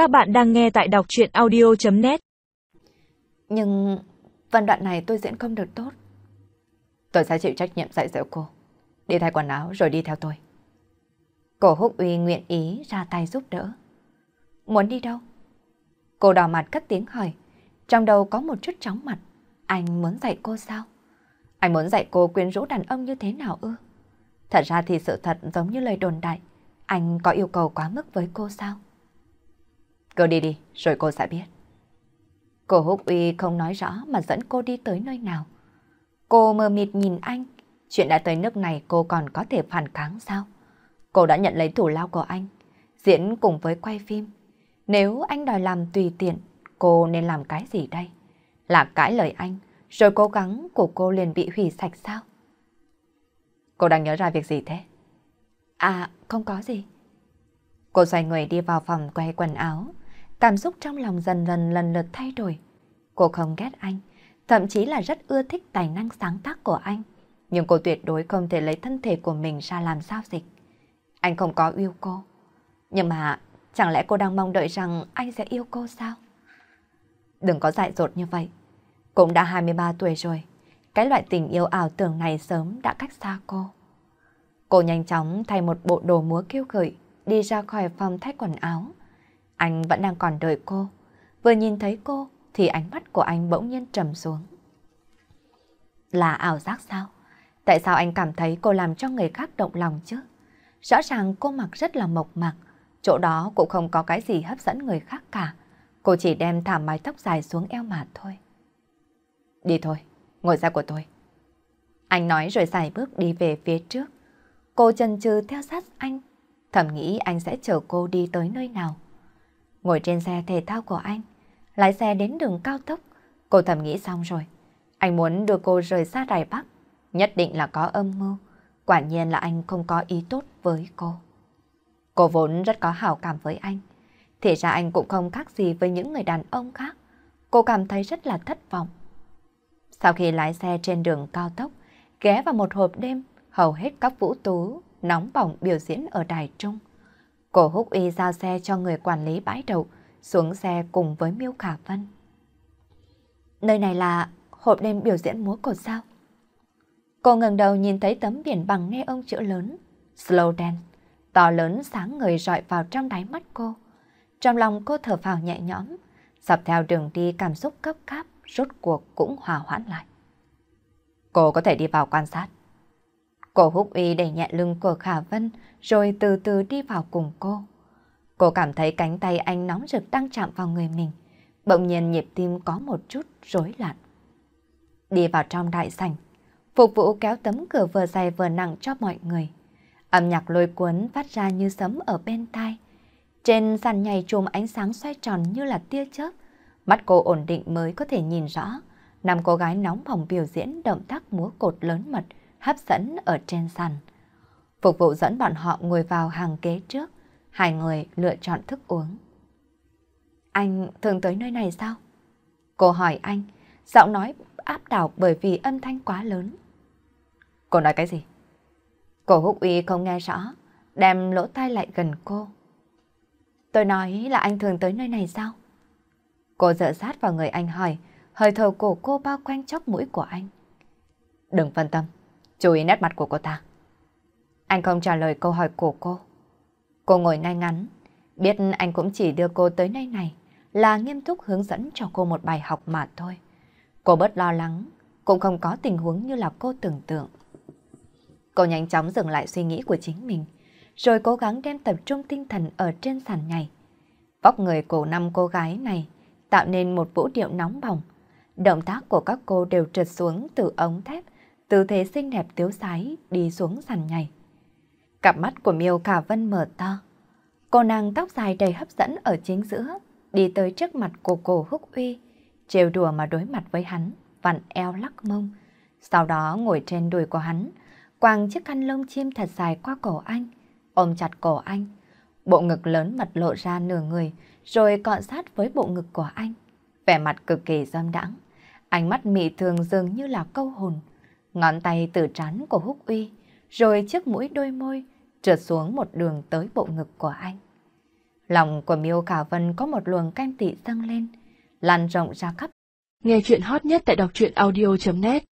Các bạn đang nghe tại đọc chuyện audio.net Nhưng phần đoạn này tôi diễn không được tốt. Tôi sẽ chịu trách nhiệm dạy dỗ cô. Đi thay quần áo rồi đi theo tôi. Cổ húc uy nguyện ý ra tay giúp đỡ. Muốn đi đâu? Cô đỏ mặt cất tiếng hỏi. Trong đầu có một chút chóng mặt. Anh muốn dạy cô sao? Anh muốn dạy cô quyến rũ đàn ông như thế nào ư? Thật ra thì sự thật giống như lời đồn đại. Anh có yêu cầu quá mức với cô sao? Cô đi đi, rồi cô sẽ biết. Cô Húc Uy không nói rõ mà dẫn cô đi tới nơi nào. Cô mờ mịt nhìn anh. Chuyện đã tới nước này cô còn có thể phản kháng sao? Cô đã nhận lấy thủ lao của anh, diễn cùng với quay phim. Nếu anh đòi làm tùy tiện, cô nên làm cái gì đây? Là cãi lời anh, rồi cố gắng của cô liền bị hủy sạch sao? Cô đang nhớ ra việc gì thế? À, không có gì. Cô xoay người đi vào phòng quay quần áo. Cảm xúc trong lòng dần dần lần lượt thay đổi. Cô không ghét anh, thậm chí là rất ưa thích tài năng sáng tác của anh. Nhưng cô tuyệt đối không thể lấy thân thể của mình ra làm giao dịch. Anh không có yêu cô. Nhưng mà chẳng lẽ cô đang mong đợi rằng anh sẽ yêu cô sao? Đừng có dại dột như vậy. Cũng đã 23 tuổi rồi. Cái loại tình yêu ảo tưởng này sớm đã cách xa cô. Cô nhanh chóng thay một bộ đồ múa kêu gợi, đi ra khỏi phòng thay quần áo. Anh vẫn đang còn đợi cô. Vừa nhìn thấy cô thì ánh mắt của anh bỗng nhiên trầm xuống. Là ảo giác sao? Tại sao anh cảm thấy cô làm cho người khác động lòng chứ? Rõ ràng cô mặc rất là mộc mạc, chỗ đó cũng không có cái gì hấp dẫn người khác cả. Cô chỉ đem thả mái tóc dài xuống eo mà thôi. Đi thôi, ngồi ra của tôi. Anh nói rồi xài bước đi về phía trước. Cô chần chừ theo sát anh, thầm nghĩ anh sẽ chở cô đi tới nơi nào. Ngồi trên xe thể thao của anh, lái xe đến đường cao tốc, cô thầm nghĩ xong rồi. Anh muốn đưa cô rời xa Đài Bắc, nhất định là có âm mưu. Quả nhiên là anh không có ý tốt với cô. Cô vốn rất có hảo cảm với anh. Thì ra anh cũng không khác gì với những người đàn ông khác. Cô cảm thấy rất là thất vọng. Sau khi lái xe trên đường cao tốc, ghé vào một hộp đêm, hầu hết các vũ tú nóng bỏng biểu diễn ở đài trung. Cô húc y giao xe cho người quản lý bãi đậu, xuống xe cùng với Miêu Khả Vân. Nơi này là hộp đêm biểu diễn múa cột sao? Cô ngẩng đầu nhìn thấy tấm biển bằng nghe ông chữ lớn, Slow Dance, to lớn sáng người rọi vào trong đáy mắt cô. Trong lòng cô thở phào nhẹ nhõm, dọc theo đường đi cảm xúc cấp cáp, rốt cuộc cũng hòa hoãn lại. Cô có thể đi vào quan sát. Cô húc uy đẩy nhẹ lưng của Khả Vân rồi từ từ đi vào cùng cô. Cô cảm thấy cánh tay anh nóng rực đang chạm vào người mình. Bỗng nhiên nhịp tim có một chút rối loạn. Đi vào trong đại sảnh, phục vụ kéo tấm cửa vừa dày vừa nặng cho mọi người. Âm nhạc lôi cuốn phát ra như sấm ở bên tai. Trên sàn nhảy chùm ánh sáng xoay tròn như là tia chớp. Mắt cô ổn định mới có thể nhìn rõ. Năm cô gái nóng bỏng biểu diễn động tác múa cột lớn mật, hấp dẫn ở trên sàn. Phục vụ dẫn bọn họ ngồi vào hàng kế trước. Hai người lựa chọn thức uống. Anh thường tới nơi này sao? Cô hỏi anh, giọng nói áp đảo bởi vì âm thanh quá lớn. Cô nói cái gì? Cô húc uy không nghe rõ, đem lỗ tai lại gần cô. Tôi nói là anh thường tới nơi này sao? Cô dựa sát vào người anh hỏi, hơi thở cổ cô bao quanh chóc mũi của anh. Đừng phân tâm, chú ý nét mặt của cô ta. Anh không trả lời câu hỏi của cô. Cô ngồi ngay ngắn, biết anh cũng chỉ đưa cô tới nơi này là nghiêm túc hướng dẫn cho cô một bài học mà thôi. Cô bớt lo lắng, cũng không có tình huống như là cô tưởng tượng. Cô nhanh chóng dừng lại suy nghĩ của chính mình, rồi cố gắng đem tập trung tinh thần ở trên sàn nhảy. Vóc người của năm cô gái này tạo nên một vũ điệu nóng bỏng. Động tác của các cô đều trượt xuống từ ống thép, tư thế xinh đẹp tiếu sái đi xuống sàn nhảy. Cặp mắt của Miêu Khả Vân mở to. Cô nàng tóc dài đầy hấp dẫn ở chính giữa, đi tới trước mặt của cổ húc uy, trêu đùa mà đối mặt với hắn, vặn eo lắc mông. Sau đó ngồi trên đùi của hắn, quàng chiếc khăn lông chim thật dài qua cổ anh, ôm chặt cổ anh. Bộ ngực lớn mật lộ ra nửa người, rồi cọ sát với bộ ngực của anh. Vẻ mặt cực kỳ dâm đãng, ánh mắt mị thường dường như là câu hồn. Ngón tay từ trán của húc uy, rồi chiếc mũi đôi môi trượt xuống một đường tới bộ ngực của anh. Lòng của Miêu Khả Vân có một luồng canh tị dâng lên, lan rộng ra khắp. Nghe chuyện hot nhất tại đọc truyện audio.net